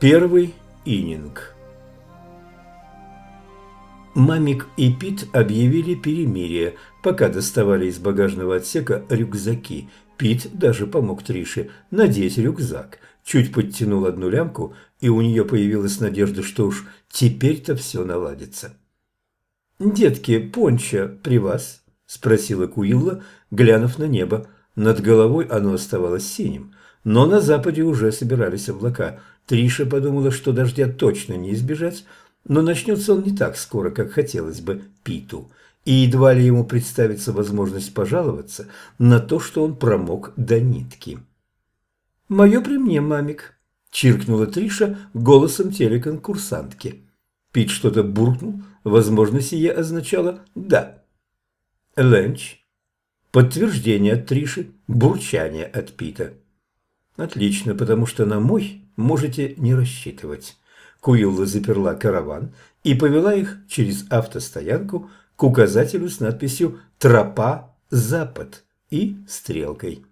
Первый ининг. Мамик и Пит объявили перемирие, пока доставали из багажного отсека рюкзаки. Пит даже помог Трише надеть рюкзак, чуть подтянул одну лямку, и у нее появилась надежда, что уж теперь-то все наладится. «Детки, понча при вас?» – спросила Куилла, глянув на небо. Над головой оно оставалось синим, но на западе уже собирались облака. Триша подумала, что дождя точно не избежать, но начнется он не так скоро, как хотелось бы Питу, и едва ли ему представится возможность пожаловаться на то, что он промок до нитки. «Мое при мне, мамик», – чиркнула Триша голосом телеконкурсантки. Пит что-то буркнул, возможно, сие означало «да». Ленч. Подтверждение от Триши, бурчание от Пита. Отлично, потому что на мой можете не рассчитывать. Куилла заперла караван и повела их через автостоянку к указателю с надписью «Тропа Запад» и стрелкой.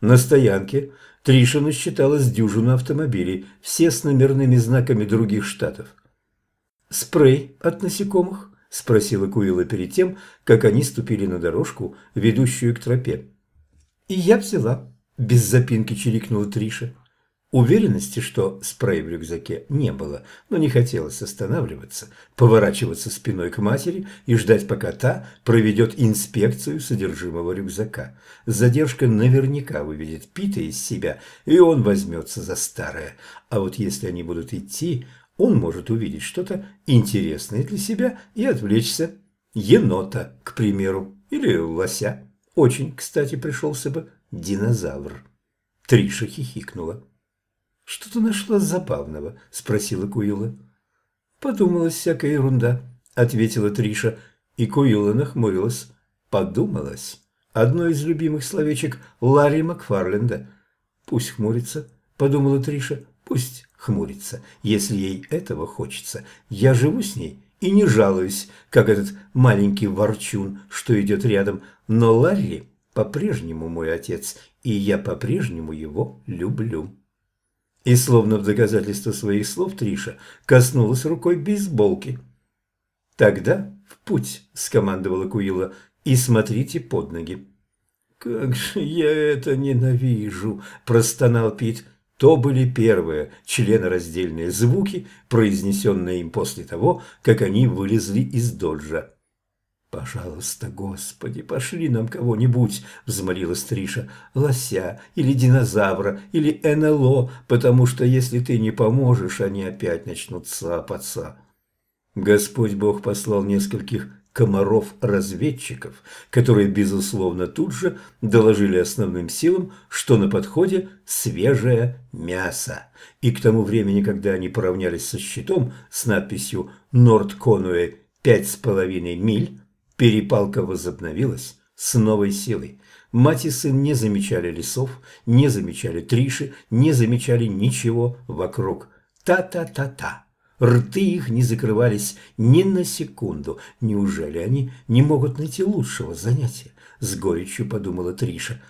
На стоянке Триша насчитала с дюжину автомобилей, все с номерными знаками других штатов. «Спрей от насекомых?» – спросила Куилла перед тем, как они ступили на дорожку, ведущую к тропе. «И я взяла», – без запинки чирикнула Триша. Уверенности, что спрей в рюкзаке, не было, но не хотелось останавливаться, поворачиваться спиной к матери и ждать, пока та проведет инспекцию содержимого рюкзака. Задержка наверняка выведет Пита из себя, и он возьмется за старое. А вот если они будут идти, он может увидеть что-то интересное для себя и отвлечься. Енота, к примеру, или лося. Очень, кстати, пришелся бы динозавр. Триша хихикнула. «Что ты нашла забавного?» – спросила Куилла. «Подумалась всякая ерунда», – ответила Триша, и Куилла нахмурилась. «Подумалась». Одно из любимых словечек Ларри Макфарленда. «Пусть хмурится», – подумала Триша, – «пусть хмурится, если ей этого хочется. Я живу с ней и не жалуюсь, как этот маленький ворчун, что идет рядом, но Ларри по-прежнему мой отец, и я по-прежнему его люблю». И словно в доказательство своих слов Триша коснулась рукой бейсболки. «Тогда в путь», – скомандовала Куила, – «и смотрите под ноги». «Как же я это ненавижу!» – простонал Пит. То были первые членораздельные звуки, произнесенные им после того, как они вылезли из доджа. «Пожалуйста, Господи, пошли нам кого-нибудь», – взмолилась Триша, – «лося или динозавра или НЛО, потому что если ты не поможешь, они опять начнут цапаться». Господь Бог послал нескольких комаров-разведчиков, которые, безусловно, тут же доложили основным силам, что на подходе свежее мясо. И к тому времени, когда они поравнялись со щитом с надписью «Норд Конуэ пять с половиной миль», Перепалка возобновилась с новой силой. Мать и сын не замечали лесов, не замечали Триши, не замечали ничего вокруг. Та-та-та-та. Рты их не закрывались ни на секунду. Неужели они не могут найти лучшего занятия? С горечью подумала Триша.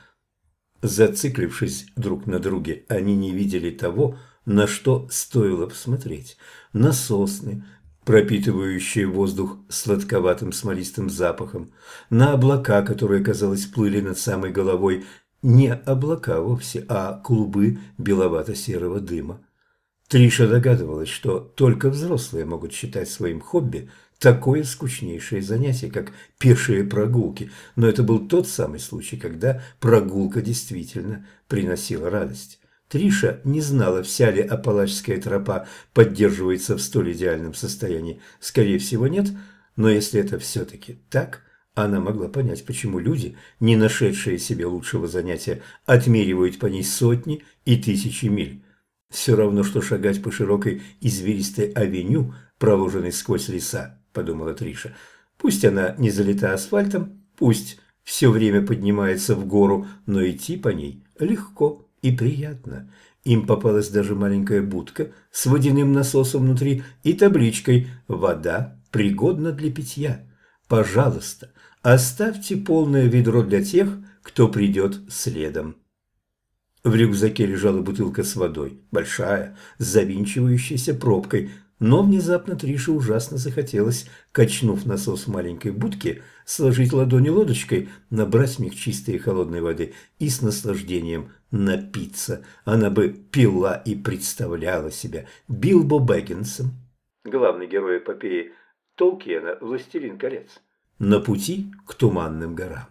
Зациклившись друг на друге, они не видели того, на что стоило посмотреть. На сосны, пропитывающие воздух сладковатым смолистым запахом, на облака, которые, казалось, плыли над самой головой, не облака вовсе, а клубы беловато-серого дыма. Триша догадывалась, что только взрослые могут считать своим хобби такое скучнейшее занятие, как пешие прогулки, но это был тот самый случай, когда прогулка действительно приносила радость. Триша не знала, вся ли Апалачская тропа поддерживается в столь идеальном состоянии. Скорее всего, нет, но если это все-таки так, она могла понять, почему люди, не нашедшие себе лучшего занятия, отмеривают по ней сотни и тысячи миль. Все равно, что шагать по широкой извилистой авеню, проложенной сквозь леса, подумала Триша. Пусть она не залита асфальтом, пусть все время поднимается в гору, но идти по ней легко и приятно. Им попалась даже маленькая будка с водяным насосом внутри и табличкой «Вода пригодна для питья». Пожалуйста, оставьте полное ведро для тех, кто придет следом. В рюкзаке лежала бутылка с водой, большая, с завинчивающейся пробкой, но внезапно Трише ужасно захотелось, качнув насос маленькой будке, сложить ладони лодочкой, набрать в них чистой и холодной воды и с наслаждением напиться. Она бы пила и представляла себя Билбо Бэггинсом, главный герой эпопеи Толкиена «Властелин колец», на пути к Туманным горам.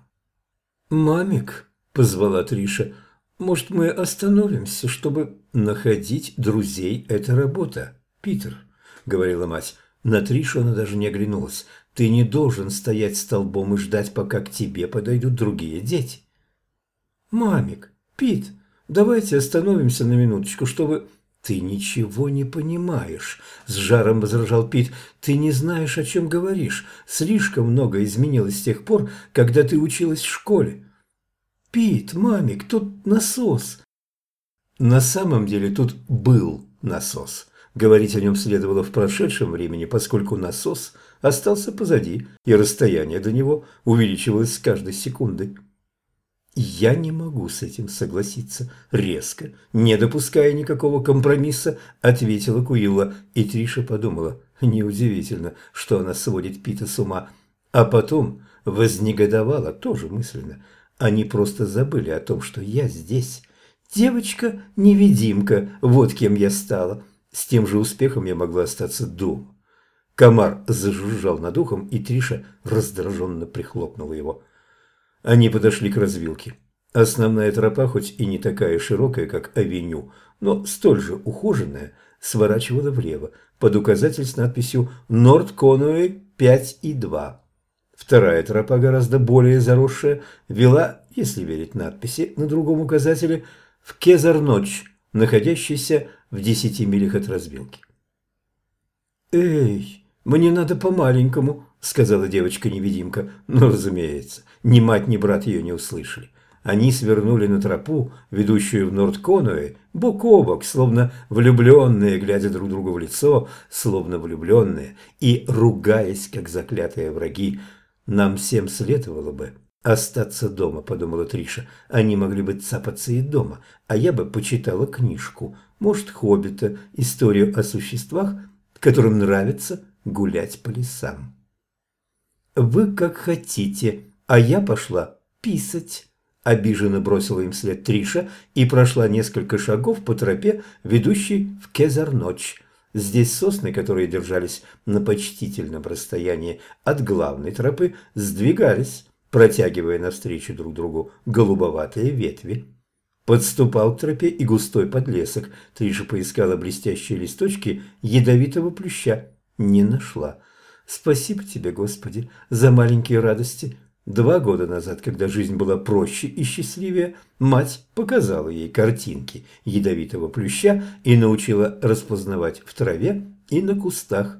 «Мамик», – позвала Триша, – может, мы остановимся, чтобы находить друзей? Это работа, Питер, говорила мать. На Тришу она даже не оглянулась. Ты не должен стоять столбом и ждать, пока к тебе подойдут другие дети. Мамик, Пит, давайте остановимся на минуточку, чтобы... «Ты ничего не понимаешь», – с жаром возражал Пит. «Ты не знаешь, о чем говоришь. Слишком много изменилось с тех пор, когда ты училась в школе. «Пит, мамик, тут насос!» На самом деле тут был насос. Говорить о нем следовало в прошедшем времени, поскольку насос остался позади, и расстояние до него увеличивалось с каждой секундой. «Я не могу с этим согласиться», – резко, не допуская никакого компромисса, ответила Куилла, и Триша подумала, неудивительно, что она сводит Пита с ума, а потом вознегодовала тоже мысленно – они просто забыли о том, что я здесь. Девочка-невидимка, вот кем я стала. С тем же успехом я могла остаться дома. Комар зажужжал над ухом, и Триша раздраженно прихлопнула его. Они подошли к развилке. Основная тропа, хоть и не такая широкая, как авеню, но столь же ухоженная, сворачивала влево, под указатель с надписью «Норд Конуэй 5 и 2». Вторая тропа, гораздо более заросшая, вела, если верить надписи на другом указателе, в Кезар-Ночь, находящийся в десяти милях от разбилки. «Эй, мне надо по-маленькому», — сказала девочка-невидимка. «Ну, разумеется, ни мать, ни брат ее не услышали. Они свернули на тропу, ведущую в Норд-Конуэ, бок о бок, словно влюбленные, глядя друг другу в лицо, словно влюбленные, и ругаясь, как заклятые враги, «Нам всем следовало бы остаться дома», – подумала Триша. «Они могли бы цапаться и дома, а я бы почитала книжку, может, «Хоббита», историю о существах, которым нравится гулять по лесам». «Вы как хотите, а я пошла писать». Обиженно бросила им след Триша и прошла несколько шагов по тропе, ведущей в Кезар-ночь. Здесь сосны, которые держались на почтительном расстоянии от главной тропы, сдвигались, протягивая навстречу друг другу голубоватые ветви. Подступал к тропе и густой подлесок. Триша поискала блестящие листочки ядовитого плюща. Не нашла. Спасибо тебе, Господи, за маленькие радости. Два года назад, когда жизнь была проще и счастливее, мать показала ей картинки ядовитого плюща и научила распознавать в траве и на кустах.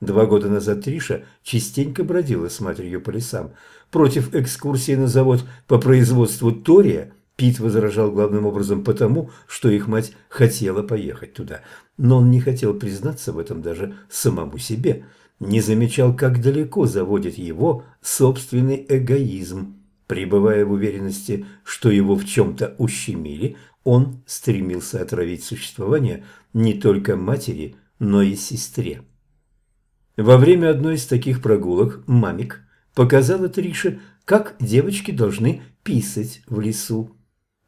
Два года назад Триша частенько бродила с матерью по лесам. Против экскурсии на завод по производству Тория Пит возражал главным образом потому, что их мать хотела поехать туда. Но он не хотел признаться в этом даже самому себе – не замечал, как далеко заводит его собственный эгоизм. Пребывая в уверенности, что его в чем-то ущемили, он стремился отравить существование не только матери, но и сестре. Во время одной из таких прогулок мамик показала Трише, как девочки должны писать в лесу.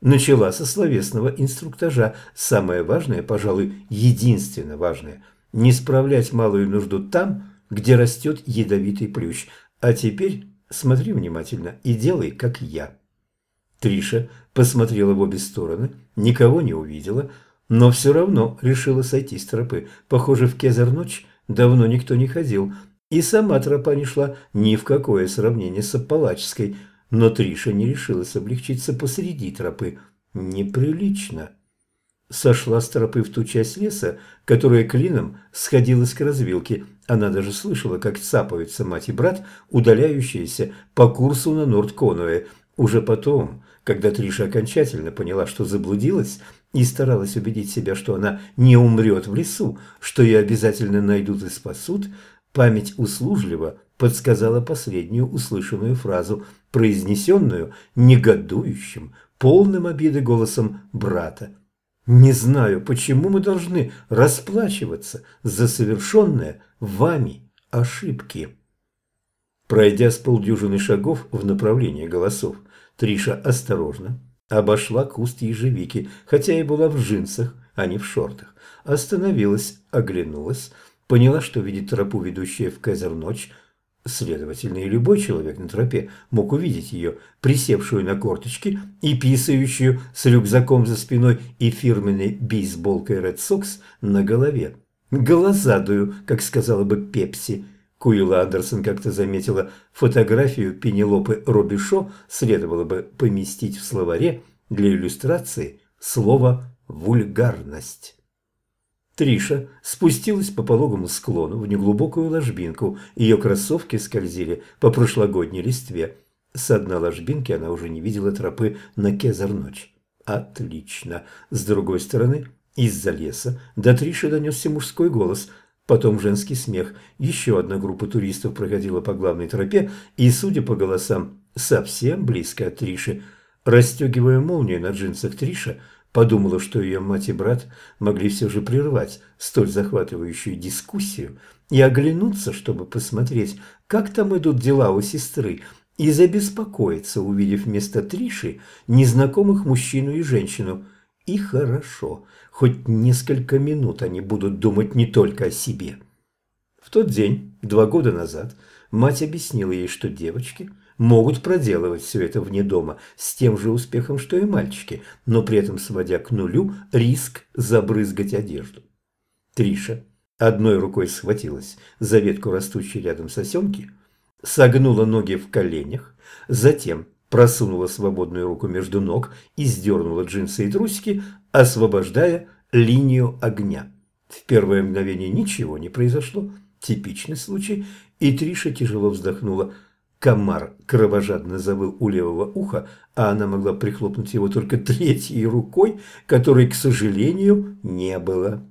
Начала со словесного инструктажа. Самое важное, пожалуй, единственно важное – не справлять малую нужду там, где растет ядовитый плющ. А теперь смотри внимательно и делай, как я». Триша посмотрела в обе стороны, никого не увидела, но все равно решила сойти с тропы. Похоже, в Кезар-ночь давно никто не ходил, и сама тропа не шла ни в какое сравнение с Апалачской, но Триша не решилась облегчиться посреди тропы. Неприлично сошла с тропы в ту часть леса, которая клином сходилась к развилке. Она даже слышала, как цапаются мать и брат, удаляющиеся по курсу на Норд-Конуэ. Уже потом, когда Триша окончательно поняла, что заблудилась, и старалась убедить себя, что она не умрет в лесу, что ее обязательно найдут и спасут, память услужливо подсказала последнюю услышанную фразу, произнесенную негодующим, полным обиды голосом брата. «Не знаю, почему мы должны расплачиваться за совершенные вами ошибки». Пройдя с полдюжины шагов в направлении голосов, Триша осторожно обошла куст ежевики, хотя и была в джинсах, а не в шортах. Остановилась, оглянулась, поняла, что видит тропу, ведущую в Кэзер-ночь. Следовательно, и любой человек на тропе мог увидеть ее, присевшую на корточки и писающую с рюкзаком за спиной и фирменной бейсболкой Red Sox на голове. Голозадую, как сказала бы Пепси. Куила Андерсон как-то заметила, фотографию Пенелопы Робишо следовало бы поместить в словаре для иллюстрации слова «вульгарность». Триша спустилась по пологому склону в неглубокую ложбинку. Ее кроссовки скользили по прошлогодней листве. С одной ложбинки она уже не видела тропы на Кезар-ночь. Отлично. С другой стороны, из-за леса до Триши донесся мужской голос – Потом женский смех. Еще одна группа туристов проходила по главной тропе и, судя по голосам, совсем близко от Триши. Расстегивая молнию на джинсах Триша, подумала, что ее мать и брат могли все же прервать столь захватывающую дискуссию и оглянуться, чтобы посмотреть, как там идут дела у сестры, и забеспокоиться, увидев вместо Триши незнакомых мужчину и женщину. И хорошо – хоть несколько минут они будут думать не только о себе. В тот день, два года назад, мать объяснила ей, что девочки могут проделывать все это вне дома с тем же успехом, что и мальчики, но при этом сводя к нулю риск забрызгать одежду. Триша одной рукой схватилась за ветку растущей рядом сосенки, согнула ноги в коленях, затем просунула свободную руку между ног и сдернула джинсы и трусики, освобождая линию огня. В первое мгновение ничего не произошло, типичный случай, и Триша тяжело вздохнула. Комар кровожадно завыл у левого уха, а она могла прихлопнуть его только третьей рукой, которой, к сожалению, не было.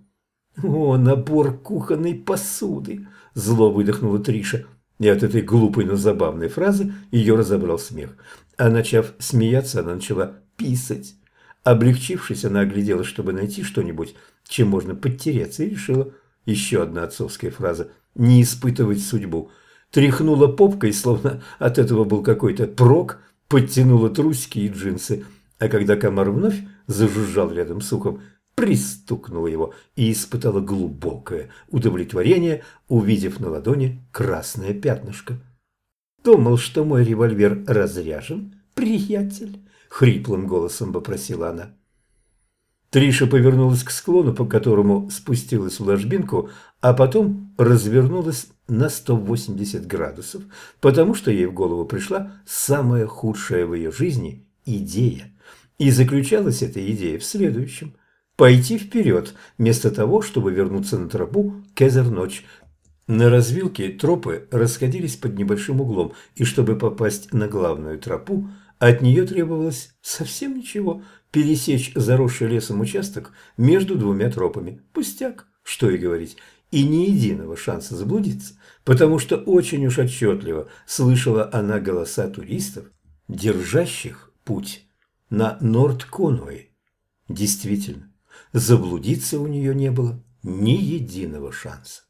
«О, набор кухонной посуды!» – зло выдохнула Триша. И от этой глупой, но забавной фразы ее разобрал смех. А начав смеяться, она начала писать. Облегчившись, она огляделась, чтобы найти что-нибудь, чем можно подтереться, и решила еще одна отцовская фраза «не испытывать судьбу». Тряхнула попкой, словно от этого был какой-то прок, подтянула трусики и джинсы, а когда комар вновь зажужжал рядом с ухом, пристукнула его и испытала глубокое удовлетворение, увидев на ладони красное пятнышко. «Думал, что мой револьвер разряжен, приятель?» Хриплым голосом попросила она. Триша повернулась к склону, по которому спустилась в ложбинку, а потом развернулась на 180 градусов, потому что ей в голову пришла самая худшая в ее жизни идея. И заключалась эта идея в следующем. Пойти вперед, вместо того, чтобы вернуться на тропу Кезер-ночь. На развилке тропы расходились под небольшим углом, и чтобы попасть на главную тропу – от нее требовалось совсем ничего – пересечь заросший лесом участок между двумя тропами. Пустяк, что и говорить. И ни единого шанса заблудиться, потому что очень уж отчетливо слышала она голоса туристов, держащих путь на Норд-Конуэй. Действительно, заблудиться у нее не было ни единого шанса.